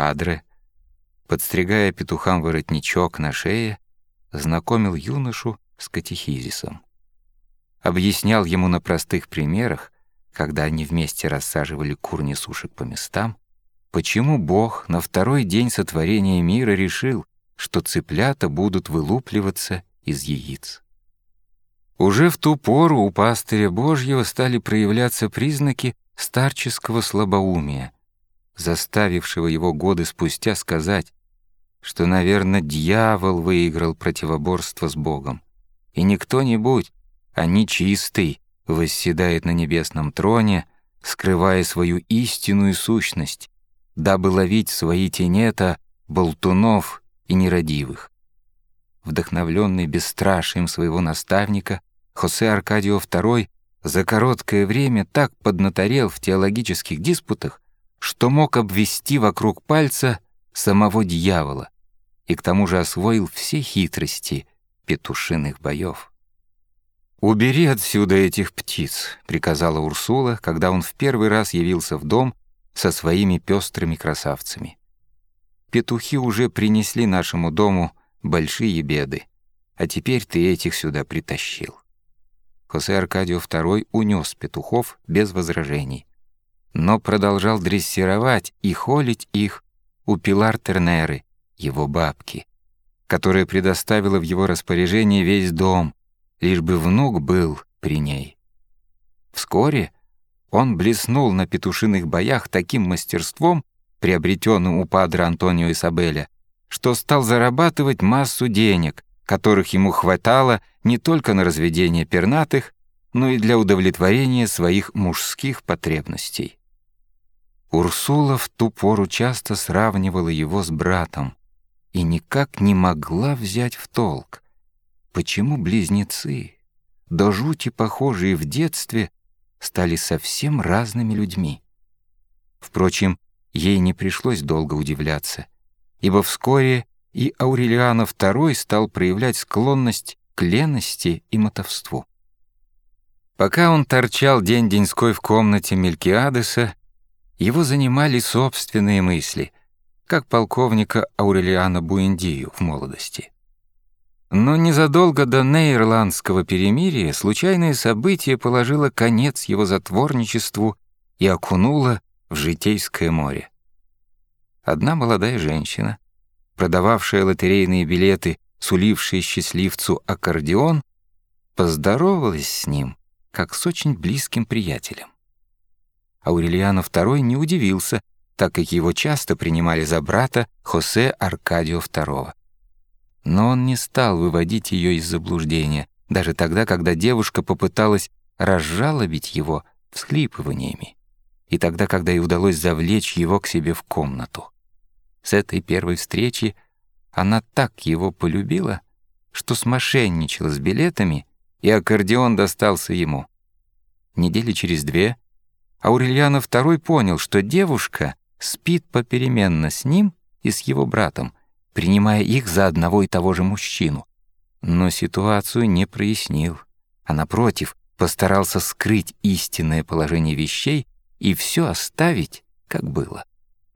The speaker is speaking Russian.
Падре, подстригая петухам воротничок на шее, знакомил юношу с катехизисом. Объяснял ему на простых примерах, когда они вместе рассаживали кур несушек по местам, почему Бог на второй день сотворения мира решил, что цыплята будут вылупливаться из яиц. Уже в ту пору у пастыря Божьего стали проявляться признаки старческого слабоумия, заставившего его годы спустя сказать, что, наверное, дьявол выиграл противоборство с Богом, и не кто-нибудь, а нечистый восседает на небесном троне, скрывая свою истинную сущность, дабы ловить свои тенета болтунов и нерадивых. Вдохновленный бесстрашием своего наставника, Хосе Аркадио II за короткое время так поднаторел в теологических диспутах, что мог обвести вокруг пальца самого дьявола и к тому же освоил все хитрости петушиных боев. «Убери отсюда этих птиц», — приказала Урсула, когда он в первый раз явился в дом со своими пестрыми красавцами. «Петухи уже принесли нашему дому большие беды, а теперь ты этих сюда притащил». Хосе Аркадио II унес петухов без возражений, но продолжал дрессировать и холить их у Пилар Тернеры, его бабки, которая предоставила в его распоряжение весь дом, лишь бы внук был при ней. Вскоре он блеснул на петушиных боях таким мастерством, приобретенным у падра Антонио Исабеля, что стал зарабатывать массу денег, которых ему хватало не только на разведение пернатых, но и для удовлетворения своих мужских потребностей. Урсула в ту пору часто сравнивала его с братом и никак не могла взять в толк, почему близнецы, до жути похожие в детстве, стали совсем разными людьми. Впрочем, ей не пришлось долго удивляться, ибо вскоре и Аурелиано II стал проявлять склонность к лености и мотовству. Пока он торчал день-деньской в комнате Мелькиадеса, его занимали собственные мысли, как полковника Аурелиана Буэндию в молодости. Но незадолго до Нейрландского перемирия случайное событие положило конец его затворничеству и окунуло в житейское море. Одна молодая женщина, продававшая лотерейные билеты, сулившая счастливцу аккордеон, поздоровалась с ним, как с очень близким приятелем. Аурелиано II не удивился, так как его часто принимали за брата Хосе Аркадио II. Но он не стал выводить ее из заблуждения, даже тогда, когда девушка попыталась разжалобить его всхлипываниями, и тогда, когда ей удалось завлечь его к себе в комнату. С этой первой встречи она так его полюбила, что смошенничала с билетами, и аккордеон достался ему. Недели через две Аурельяно II понял, что девушка спит попеременно с ним и с его братом, принимая их за одного и того же мужчину. Но ситуацию не прояснил, а напротив, постарался скрыть истинное положение вещей и все оставить, как было.